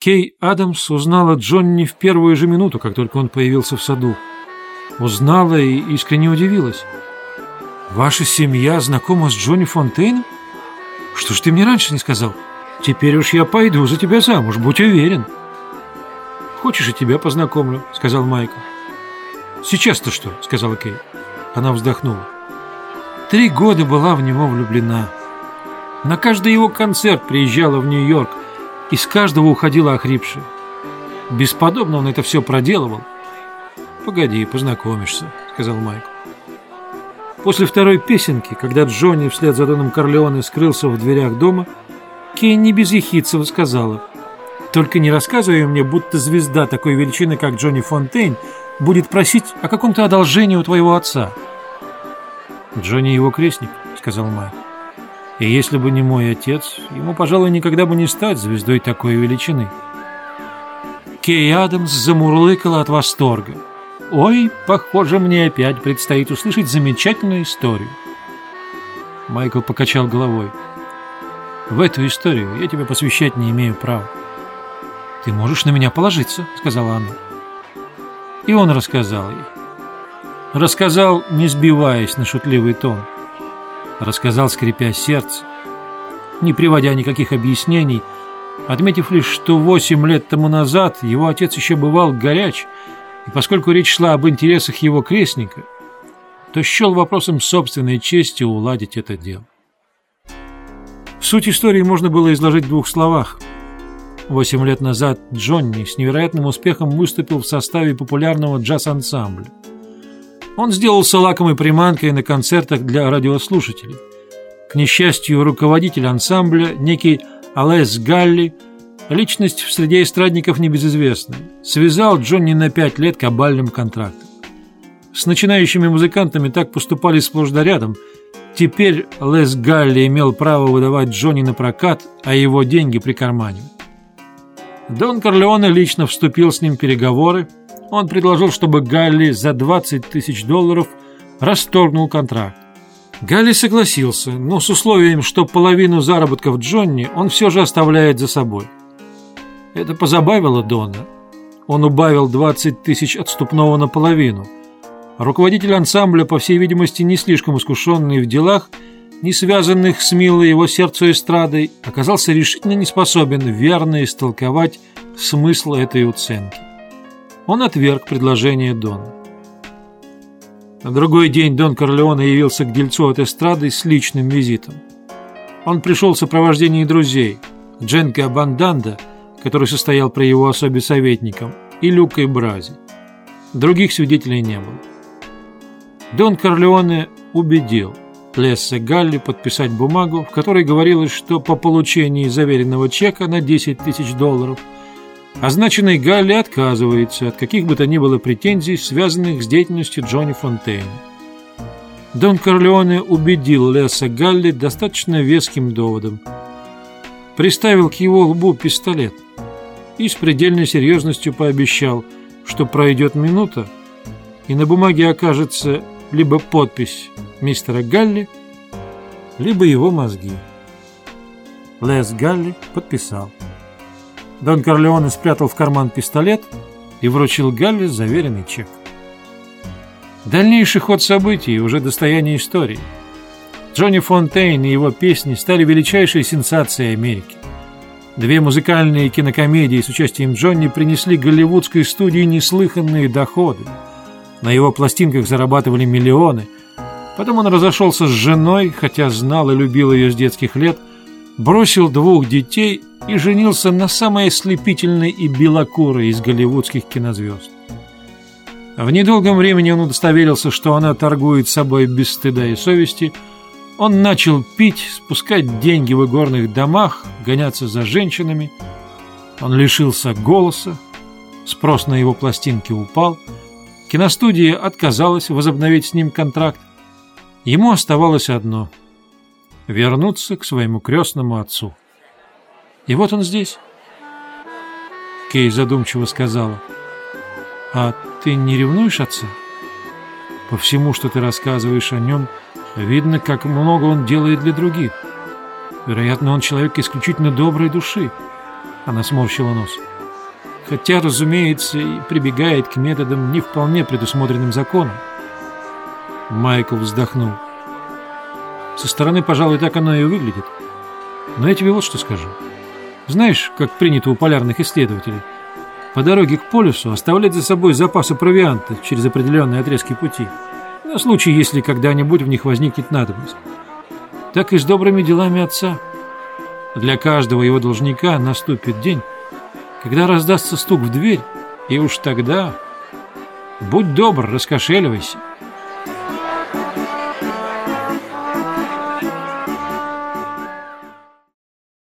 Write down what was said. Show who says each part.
Speaker 1: Кей Адамс узнала Джонни в первую же минуту, как только он появился в саду. Узнала и искренне удивилась. «Ваша семья знакома с Джонни Фонтейном? Что ж ты мне раньше не сказал? Теперь уж я пойду за тебя замуж, будь уверен». «Хочешь, и тебя познакомлю», — сказал Майкл. «Сейчас-то что?» — сказала Кей. Она вздохнула. Три года была в него влюблена. На каждый его концерт приезжала в Нью-Йорк, и с каждого уходила охрипшая. Бесподобно он это все проделывал. «Погоди, познакомишься», — сказал Майкл. После второй песенки, когда Джонни вслед за Доном Корлеоне скрылся в дверях дома, Кей не без ехидцева сказала, «Только не рассказывай мне, будто звезда такой величины, как Джонни Фонтейн, будет просить о каком-то одолжении у твоего отца». «Джонни его крестник», — сказал Майкл. «И если бы не мой отец, ему, пожалуй, никогда бы не стать звездой такой величины». Кей Адамс замурлыкала от восторга. «Ой, похоже, мне опять предстоит услышать замечательную историю». Майкл покачал головой. «В эту историю я тебя посвящать не имею права». «Ты можешь на меня положиться», — сказала она. И он рассказал ей. Рассказал, не сбиваясь на шутливый тон. Рассказал, скрипя сердце, не приводя никаких объяснений, отметив лишь, что восемь лет тому назад его отец еще бывал горяч, и поскольку речь шла об интересах его крестника, то счел вопросом собственной чести уладить это дело. Суть истории можно было изложить в двух словах. Восемь лет назад Джонни с невероятным успехом выступил в составе популярного джаз-ансамбля. Он сделался лакомой приманкой на концертах для радиослушателей. К несчастью, руководитель ансамбля, некий Алес Галли, личность в среде эстрадников небезызвестная, связал Джонни на пять лет кабальным контрактом. С начинающими музыкантами так поступали сплошь да рядом. Теперь Лес Галли имел право выдавать Джонни на прокат, а его деньги прикарманивать. Дон Корлеоне лично вступил с ним в переговоры, он предложил, чтобы Галли за 20 тысяч долларов расторгнул контракт. Галли согласился, но с условием, что половину заработков Джонни он все же оставляет за собой. Это позабавило Дона. Он убавил 20 тысяч отступного наполовину. Руководитель ансамбля, по всей видимости, не слишком искушенный в делах, не связанных с милой его сердцу эстрадой, оказался решительно не способен верно истолковать смысл этой уценки он отверг предложение Дона. На другой день Дон Корлеоне явился к дельцу от эстрады с личным визитом. Он пришел в сопровождении друзей Дженка Банданда, который состоял при его особе советником, и Люка Брази. Других свидетелей не было. Дон Корлеоне убедил Лесса Галли подписать бумагу, в которой говорилось, что по получении заверенного чека на 10 тысяч долларов – Означенный Галли отказывается от каких бы то ни было претензий, связанных с деятельностью Джонни Фонтейна. Дон Корлеоне убедил Леса Галли достаточно веским доводом. Приставил к его лбу пистолет и с предельной серьезностью пообещал, что пройдет минута, и на бумаге окажется либо подпись мистера Галли, либо его мозги. Лес Галли подписал. Дон Корлеоне спрятал в карман пистолет и вручил Галли заверенный чек. Дальнейший ход событий уже достояние истории. Джонни Фонтейн и его песни стали величайшей сенсацией Америки. Две музыкальные кинокомедии с участием Джонни принесли голливудской студии неслыханные доходы. На его пластинках зарабатывали миллионы. Потом он разошелся с женой, хотя знал и любил ее с детских лет, бросил двух детей и женился на самой ослепительной и белокурой из голливудских кинозвезд. В недолгом времени он удостоверился, что она торгует собой без стыда и совести. Он начал пить, спускать деньги в игорных домах, гоняться за женщинами. Он лишился голоса, спрос на его пластинки упал. Киностудия отказалась возобновить с ним контракт. Ему оставалось одно — вернуться к своему крестному отцу. И вот он здесь. Кей задумчиво сказала. А ты не ревнуешь отца? По всему, что ты рассказываешь о нем, видно, как много он делает для других. Вероятно, он человек исключительно доброй души. Она сморщила нос. Хотя, разумеется, и прибегает к методам, не вполне предусмотренным законом. Майкл вздохнул. Со стороны, пожалуй, так оно и выглядит. Но я тебе вот что скажу. Знаешь, как принято у полярных исследователей, по дороге к полюсу оставлять за собой запасы провианта через определенные отрезки пути, на случай, если когда-нибудь в них возникнет надобность. Так и с добрыми делами отца. Для каждого его должника наступит день, когда раздастся стук в дверь, и уж тогда... Будь добр, раскошеливайся.